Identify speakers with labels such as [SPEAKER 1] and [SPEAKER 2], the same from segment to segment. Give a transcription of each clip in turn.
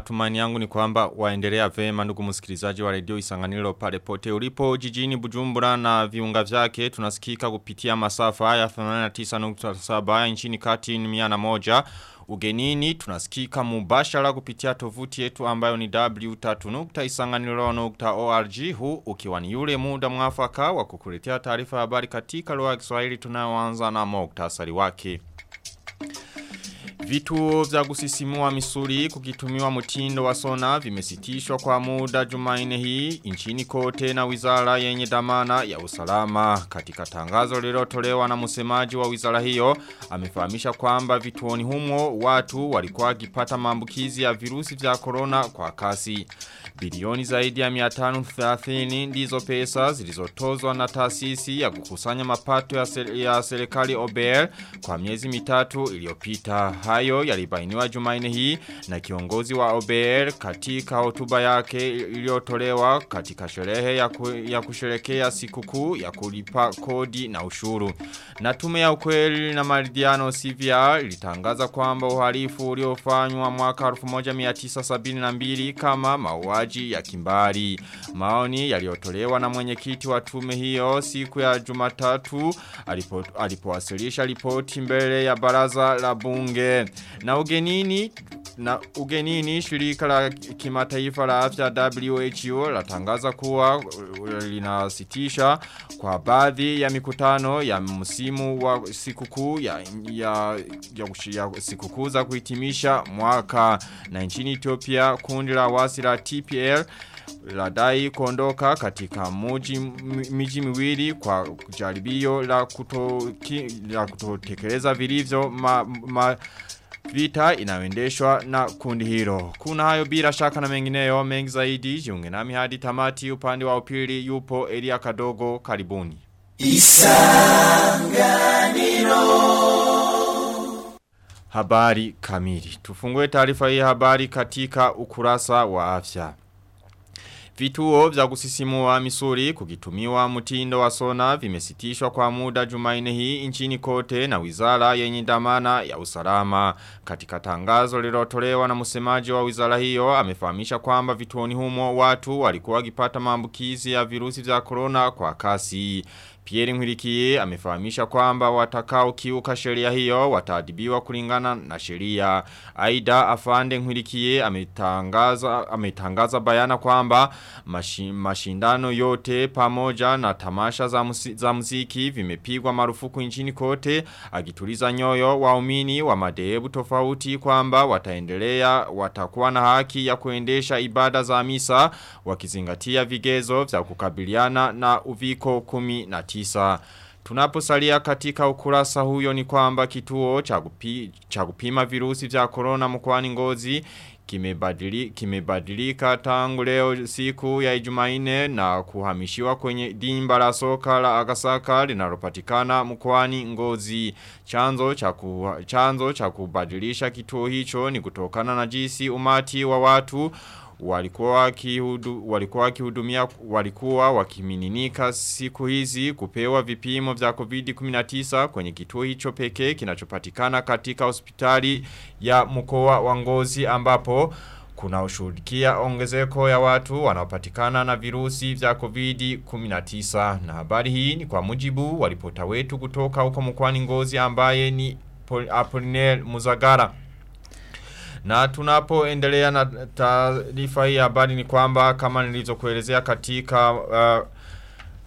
[SPEAKER 1] Matumani yangu ni kwamba waendelea vema ndugu msikilizaji wa redio Isanganiro pale pote ulipo jijini Bujumbura na viunga vyake. Tunasikika kupitia masafa haya 89.7 nchini kati ni miana moja. Ugenini tunasikika mubashara kupitia tovuti yetu ambayo ni w3.isanganiro.org huu ukiwa ni yule muda mwafaka wa kukuletea taarifa habari katika lugha ya Kiswahili tunayoanza na muktasari wake. Vituo vya kusisimua misuri kukitumiwa mtindo wa sona vimesitishwa kwa muda jumaine hii nchini kote na wizara yenye damana ya usalama. Katika tangazo lililotolewa na msemaji wa wizara hiyo, amefahamisha kwamba vituoni humo watu walikuwa wakipata maambukizi ya virusi vya corona kwa kasi. Bilioni zaidi ya 530 ndizo pesa zilizotozwa na taasisi ya kukusanya mapato ya, ser ya serikali OBL kwa miezi mitatu iliyopita. Hayo yalibainiwa Jumaine hii na kiongozi wa OBR katika hotuba yake iliyotolewa katika sherehe ya, ku, ya kusherekea sikukuu ya kulipa kodi na ushuru. Na tume ya ukweli na maridhiano CVR ilitangaza kwamba uhalifu uliofanywa mwaka 1972 kama mauaji ya kimbari. Maoni yaliyotolewa na mwenyekiti wa tume hiyo siku ya Jumatatu alipo, alipowasilisha ripoti mbele ya baraza la bunge. Na ugenini na ugenini shirika la kimataifa la afya WHO latangaza kuwa linasitisha kwa baadhi ya mikutano ya msimu wa sikukuu ya, ya, ya, ya sikukuu za kuhitimisha mwaka. Na nchini Ethiopia kundi la wasi la TPL ladai kuondoka katika muji miji miwili kwa jaribio la kutotekeleza vilivyo ma, ma, Vita inayoendeshwa na kundi hilo. Kuna hayo bila shaka na mengineyo mengi zaidi jiunge nami hadi tamati upande wa upili yupo Elia Kadogo karibuni. Isanganiro Habari kamili. Tufungue taarifa hii habari katika ukurasa wa afya. Vituo vya kusisimua misuri kukitumiwa mutindo wa sona vimesitishwa kwa muda jumaine hii nchini kote na wizara yenye damana ya usalama. Katika tangazo lilotolewa na musemaji wa wizara hiyo amefahamisha kwamba vituoni humo watu walikuwa gipata mambukizi ya virusi vya corona kwa kasi. Pierre Nwirikie amefahamisha kwamba watakao kiuka sheria hiyo wataadibiwa kulingana na sheria. Aida Afande Nwirikie ametangaza ametangaza bayana kwamba mashi, mashindano yote pamoja na tamasha za, musi, za muziki vimepigwa marufuku nchini kote akituliza nyoyo waumini wa madhehebu tofauti kwamba wataendelea watakuwa na haki ya kuendesha ibada za misa wakizingatia vigezo vya kukabiliana na uviko kumi na tisa. Tunaposalia katika ukurasa huyo ni kwamba kituo cha kupima virusi vya corona mkoani Ngozi kimebadili, kimebadilika tangu leo siku ya ijumaine na kuhamishiwa kwenye dimba la soka la Agasaka linalopatikana mkoani Ngozi. Chanzo cha chanzo cha kubadilisha kituo hicho ni kutokana na jisi umati wa watu walikuwa wakihudu, walikuwa wakihudumia walikuwa wakimininika siku hizi kupewa vipimo vya COVID-19 kwenye kituo hicho pekee kinachopatikana katika hospitali ya mkoa wa Ngozi ambapo kuna ushuhudia ongezeko ya watu wanaopatikana na virusi vya COVID-19. Na habari hii ni kwa mujibu walipota wetu kutoka huko mkoani Ngozi ambaye ni Apolinel Muzagara na tunapoendelea na taarifa hii habari ni kwamba kama nilizokuelezea katika uh,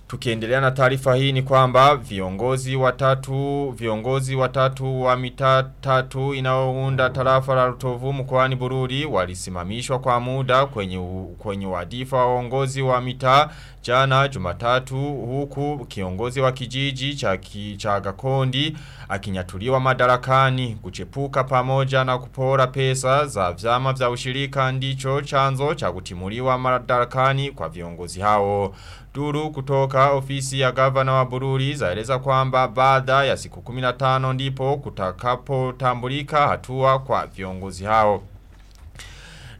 [SPEAKER 1] tukiendelea na taarifa hii ni kwamba viongozi watatu viongozi watatu wa mitaa tatu inayounda tarafa la Rutovu mkoani Bururi walisimamishwa kwa muda kwenye kwenye wadifa wa uongozi wa mitaa jana Jumatatu huku kiongozi wa kijiji cha cha Gakondi akinyatuliwa madarakani kuchepuka pamoja na kupora pesa za vyama vya ushirika ndicho chanzo cha kutimuliwa madarakani kwa viongozi hao. Duru kutoka ofisi ya gavana wa Bururi zaeleza kwamba baada ya siku 15 ndipo kutakapo tambulika hatua kwa viongozi hao.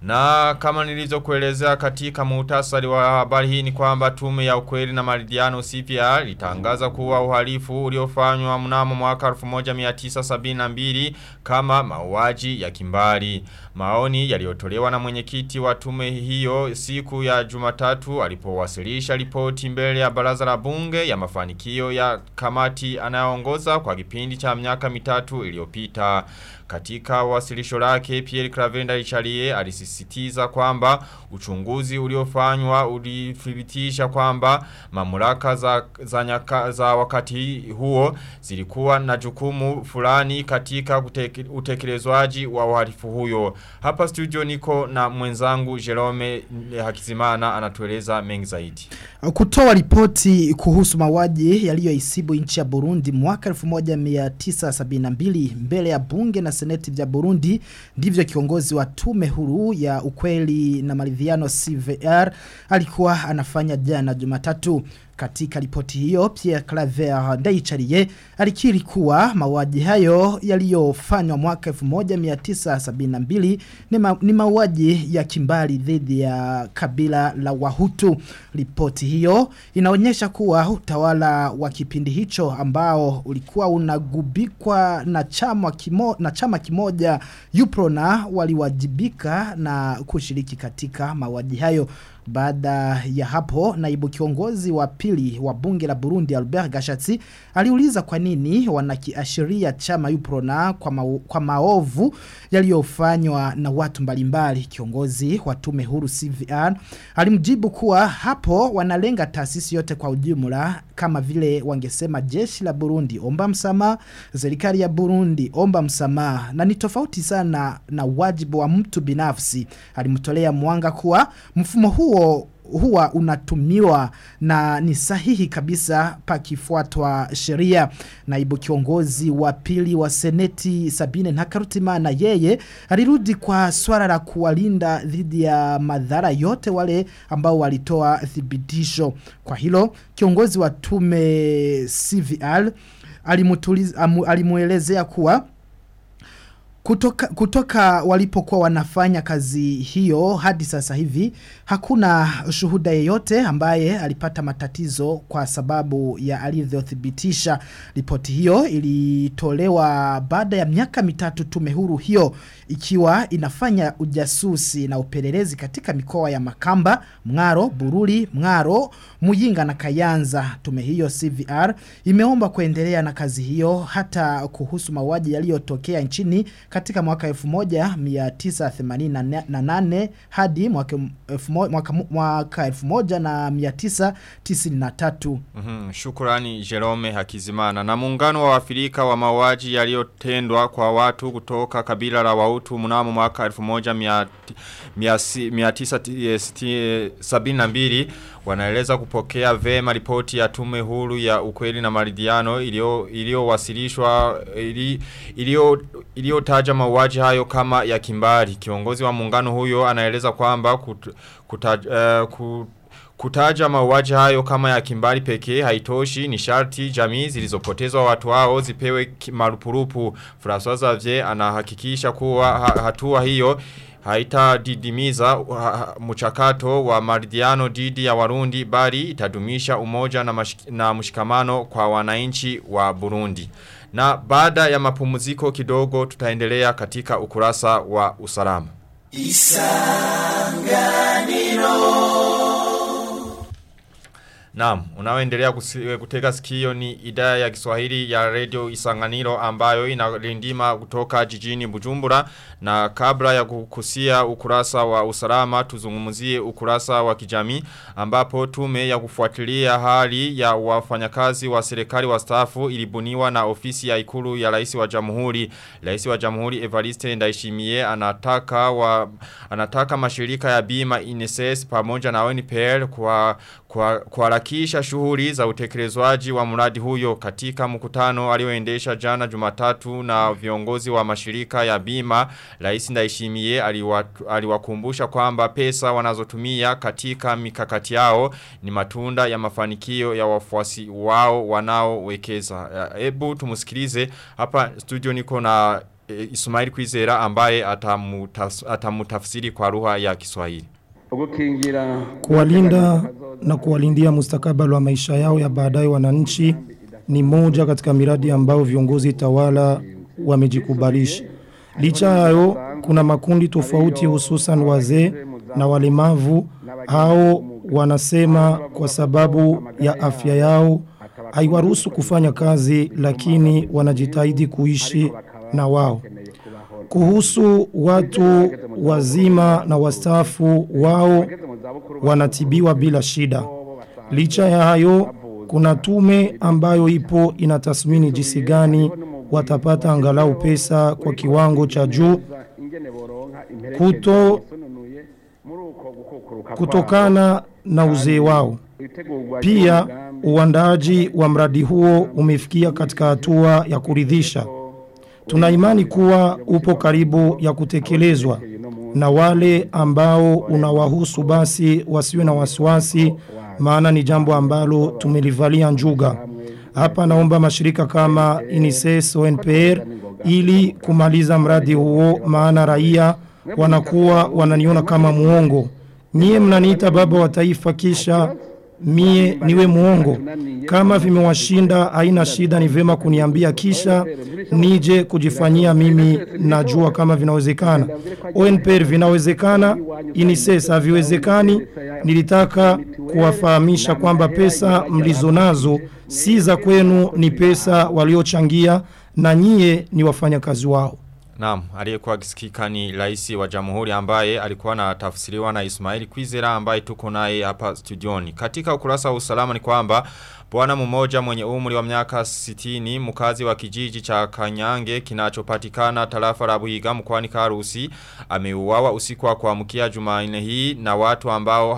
[SPEAKER 1] Na kama nilizo kuelezea katika muhtasari wa habari hii ni kwamba tume ya ukweli na maridiano CPR itangaza kuwa uhalifu uliofanywa mnamo mwaka 1972 kama mauaji ya kimbali Maoni yaliyotolewa na mwenyekiti wa tume hiyo siku ya Jumatatu alipowasilisha ripoti mbele ya baraza la bunge ya mafanikio ya kamati anayoongoza kwa kipindi cha miaka mitatu iliyopita. Katika wasilisho lake Pierre Cravenda Richarie alisisitiza kwamba uchunguzi uliofanywa ulithibitisha kwamba mamlaka za, za, nyaka, za wakati huo zilikuwa na jukumu fulani katika uteke, utekelezwaji wa uhalifu huyo. Hapa studio niko na mwenzangu Jerome Hakizimana anatueleza mengi zaidi.
[SPEAKER 2] Kutoa ripoti kuhusu mauaji yaliyoisibu nchi ya Burundi mwaka 1972 mbele ya bunge na seneti vya Burundi ndivyo kiongozi wa tume huru ya ukweli na maridhiano CVR alikuwa anafanya jana Jumatatu. Katika ripoti hiyo Pierre Claver Ndaichariye alikiri kuwa mauaji hayo yaliyofanywa mwaka 1972 ni, ma, ni mauaji ya kimbali dhidi ya kabila la Wahutu. Ripoti hiyo inaonyesha kuwa utawala wa kipindi hicho ambao ulikuwa unagubikwa na chama kimo, na chama kimoja Uprona waliwajibika na kushiriki katika mauaji hayo. Baada ya hapo, naibu kiongozi wa pili wa bunge la Burundi Albert Gashatsi aliuliza kwa nini wanakiashiria chama Uprona kwa, ma kwa maovu yaliyofanywa na watu mbalimbali. Kiongozi wa tume huru CVR alimjibu kuwa hapo wanalenga taasisi yote kwa ujumla kama vile wangesema jeshi la Burundi omba msamaha, serikali ya Burundi omba msamaha na ni tofauti sana na wajibu wa mtu binafsi. Alimtolea mwanga kuwa mfumo huo huwa unatumiwa na ni sahihi kabisa pakifuatwa sheria. Naibu kiongozi wa pili wa seneti Sabine Ntakarutima na yeye alirudi kwa swala la kuwalinda dhidi ya madhara yote wale ambao walitoa thibitisho. Kwa hilo kiongozi wa tume CVR alimuelezea kuwa kutoka, kutoka walipokuwa wanafanya kazi hiyo hadi sasa hivi hakuna shuhuda yeyote ambaye alipata matatizo kwa sababu ya alivyothibitisha ripoti hiyo ilitolewa baada ya miaka mitatu tume huru hiyo ikiwa inafanya ujasusi na upelelezi katika mikoa ya Makamba, Mngaro, Bururi, Mngaro, Muyinga na Kayanza. Tume hiyo CVR imeomba kuendelea na kazi hiyo hata kuhusu mauaji yaliyotokea nchini katika mwaka 1988 hadi mwaka, mwaka, mwaka 1993.
[SPEAKER 1] Mm -hmm. Shukurani Jerome Hakizimana. Na muungano wa Afrika wa mauaji yaliyotendwa kwa watu kutoka kabila la Wautu mnamo mwaka 1972 wanaeleza kupokea vema ripoti ya tume huru ya ukweli na maridhiano iliyowasilishwa iliyotaja mauaji hayo kama ya kimbari. Kiongozi wa muungano huyo anaeleza kwamba kut, kutaja, uh, kut, Kutaja mauaji hayo kama ya kimbari pekee haitoshi ni sharti jamii zilizopotezwa watu wao zipewe marupurupu. François Xavier anahakikisha kuwa hatua hiyo haita didimiza mchakato wa maridhiano didi ya Warundi bali itadumisha umoja na, na mshikamano kwa wananchi wa Burundi. Na baada ya mapumuziko kidogo tutaendelea katika ukurasa wa usalama. Isanganiro Naam, unaoendelea kutega sikio ni idaya ya Kiswahili ya Radio Isanganiro ambayo inalindima kutoka jijini Bujumbura na kabla ya kukusia ukurasa wa usalama tuzungumzie ukurasa wa kijamii ambapo tume ya kufuatilia hali ya wafanyakazi wa serikali wa stafu ilibuniwa na ofisi ya ikulu ya rais wa jamhuri. Rais wa jamhuri Evariste Ndayishimiye anataka wa anataka mashirika ya bima INSS pamoja na ONPL kwa kuharakisha shughuli za utekelezwaji wa mradi huyo katika mkutano alioendesha jana Jumatatu na viongozi wa mashirika ya bima Rais Ndaishimie aliwakumbusha kwamba pesa wanazotumia katika mikakati yao ni matunda ya mafanikio ya wafuasi wao wanaowekeza. Hebu tumusikilize hapa studio niko na e, Ismail Kwizera ambaye atamutafsiri kwa lugha ya Kiswahili.
[SPEAKER 3] Kuwalinda na kuwalindia mustakabali wa maisha yao ya baadaye wananchi ni moja katika miradi ambayo viongozi tawala wamejikubalisha. Licha yayo, kuna makundi tofauti hususan wazee na walemavu hao wanasema kwa sababu ya afya yao haiwaruhusu kufanya kazi lakini wanajitahidi kuishi na wao. Kuhusu watu wazima na wastafu wao wanatibiwa bila shida. Licha ya hayo kuna tume ambayo ipo inatathmini jinsi gani watapata angalau pesa kwa kiwango cha juu kuto kutokana na uzee wao. Pia uandaaji wa mradi huo umefikia katika hatua ya kuridhisha. Tuna imani kuwa upo karibu ya kutekelezwa na wale ambao unawahusu basi wasiwe na wasiwasi maana ni jambo ambalo tumelivalia njuga. Hapa naomba mashirika kama INISES ONPR ili kumaliza mradi huo maana raia wanakuwa wananiona kama muongo. Nyie mnaniita baba wa taifa kisha mie niwe muongo. Kama vimewashinda aina shida ni vema kuniambia kisha nije kujifanyia mimi najua kama vinawezekana. ONPR vinawezekana, INISES haviwezekani. Nilitaka kuwafahamisha kwamba pesa mlizonazo si za kwenu ni pesa waliochangia na nyie ni wafanyakazi wao.
[SPEAKER 1] Naam, aliyekuwa akisikika ni rais wa jamhuri ambaye alikuwa na tafsiriwa na Ismail Kwizera ambaye tuko naye hapa studioni. Katika ukurasa wa usalama ni kwamba Bwana mmoja mwenye umri wa miaka 60 mkazi wa kijiji cha Kanyange kinachopatikana tarafa la Buhiga mkoani Karusi ameuawa usiku wa kuamkia Jumanne hii na watu ambao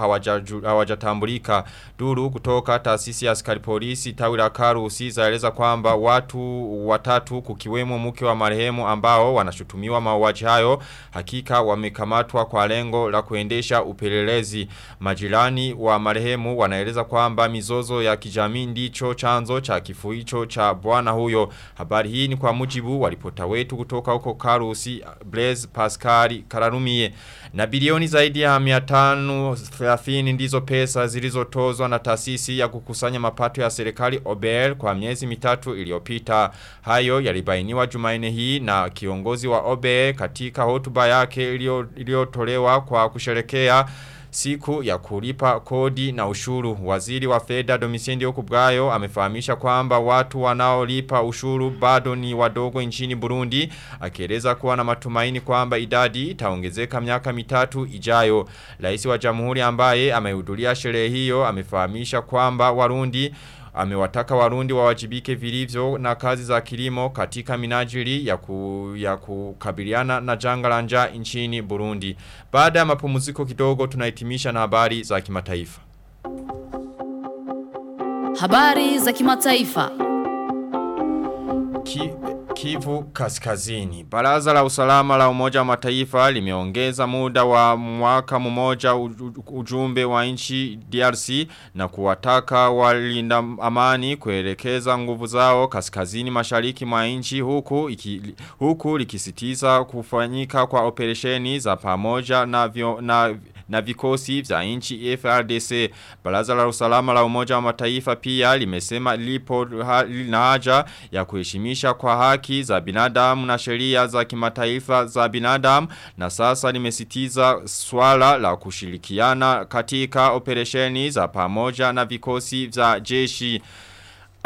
[SPEAKER 1] hawajatambulika. Duru kutoka taasisi ya askari polisi tawi la Karusi zaeleza kwamba watu watatu kukiwemo mke wa marehemu ambao wanashutumiwa mauaji hayo hakika wamekamatwa kwa lengo la kuendesha upelelezi. Majirani wa marehemu wanaeleza kwamba mizozo ya kijamii ndicho chanzo cha kifo hicho cha bwana huyo. Habari hii ni kwa mujibu wa ripota wetu kutoka huko Karusi Blaise Pascal Kararumie. Na bilioni zaidi ya 530 ndizo pesa zilizotozwa na taasisi ya kukusanya mapato ya serikali OBEL kwa miezi mitatu iliyopita. Hayo yalibainiwa Jumanne hii na kiongozi wa OBEL katika hotuba yake iliyotolewa kwa kusherekea siku ya kulipa kodi na ushuru. Waziri wa fedha Domisendi Okubgayo amefahamisha kwamba watu wanaolipa ushuru bado ni wadogo nchini Burundi. Akieleza kuwa na matumaini kwamba idadi itaongezeka miaka mitatu ijayo. Rais wa Jamhuri ambaye amehudhuria sherehe hiyo amefahamisha kwamba Warundi amewataka warundi wawajibike vilivyo na kazi za kilimo katika minajiri ya, ku, ya kukabiliana na janga la njaa nchini Burundi. Baada ya mapumziko kidogo tunahitimisha na habari za kimataifa.
[SPEAKER 4] Habari za kimataifa.
[SPEAKER 1] Ki, Kivu Kaskazini. Baraza la usalama la umoja wa mataifa limeongeza muda wa mwaka mmoja ujumbe wa nchi DRC na kuwataka walinda amani kuelekeza nguvu zao kaskazini mashariki mwa nchi huku, iki, huku likisitiza kufanyika kwa operesheni za pamoja na, vyo, na na vikosi vya nchi FRDC. Baraza la usalama la umoja wa mataifa pia limesema lipo ha, na haja ya kuheshimisha kwa haki za binadamu na sheria za kimataifa za binadamu na sasa limesitiza swala la kushirikiana katika operesheni za pamoja na vikosi vya jeshi.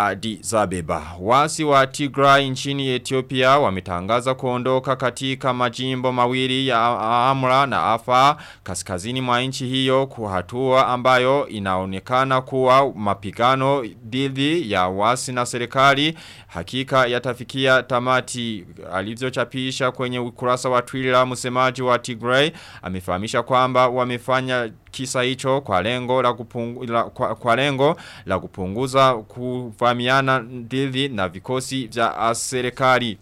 [SPEAKER 1] Addis Abeba. Wasi wa Tigray nchini Ethiopia wametangaza kuondoka katika majimbo mawili ya Amra na Afa kaskazini mwa nchi hiyo kuhatua hatua ambayo inaonekana kuwa mapigano dhidi ya wasi na serikali hakika yatafikia tamati alivyochapisha kwenye ukurasa wa Twitter msemaji wa Tigray amefahamisha kwamba wamefanya kisa hicho kwa lengo la, kupungu, la kwa, kwa lengo la kupunguza kuvamiana dhidi na vikosi vya serikali.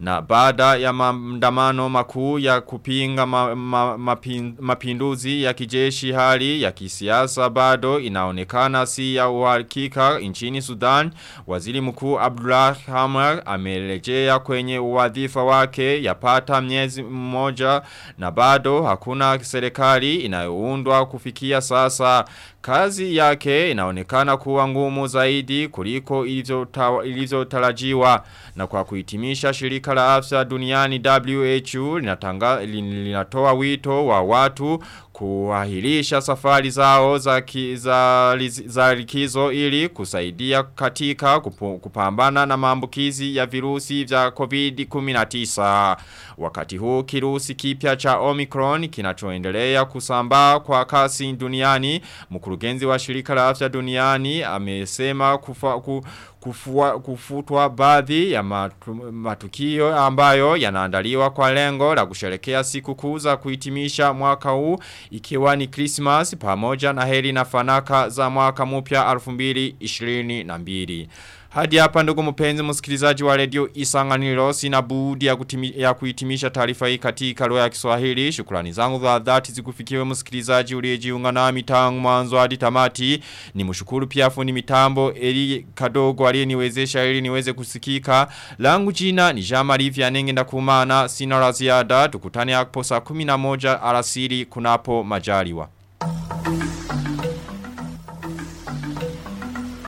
[SPEAKER 1] Na baada ya maandamano makuu ya kupinga ma, ma, mapin, mapinduzi ya kijeshi hali ya kisiasa bado inaonekana si ya uhakika nchini Sudan waziri mkuu Abdullah Hamar amelejea kwenye wadhifa wake yapata miezi mmoja na bado hakuna serikali inayoundwa kufikia sasa kazi yake inaonekana kuwa ngumu zaidi kuliko ilivyotarajiwa. Na kwa kuhitimisha shirika la afya duniani WHO linatoa wito wa watu kuahirisha safari zao za, za, likizo ili kusaidia katika kupambana na maambukizi ya virusi vya COVID-19. Wakati huu kirusi kipya cha Omicron kinachoendelea kusambaa kwa kasi duniani, mkurugenzi wa shirika la afya duniani amesema kufa, ku, kufua, kufutwa baadhi ya matu, matukio ambayo yanaandaliwa kwa lengo la kusherekea siku kuu za kuhitimisha mwaka huu ikiwa ni Christmas pamoja na heri na fanaka za mwaka mpya 2022. Hadi hapa ndugu mpenzi msikilizaji wa radio Isanganiro sina budi ya, kutimi, ya kuitimisha taarifa hii katika lugha ya Kiswahili. Shukrani zangu za dhati zikufikiwe msikilizaji uliyejiunga nami tangu mwanzo hadi tamati. Nimshukuru pia fundi mitambo Eli Kadogo aliyeniwezesha ili niweze kusikika. Langu jina ni Jean Marie Vianenge ndakumana sina la ziada tukutane hapo saa 11 alasiri kunapo majaliwa.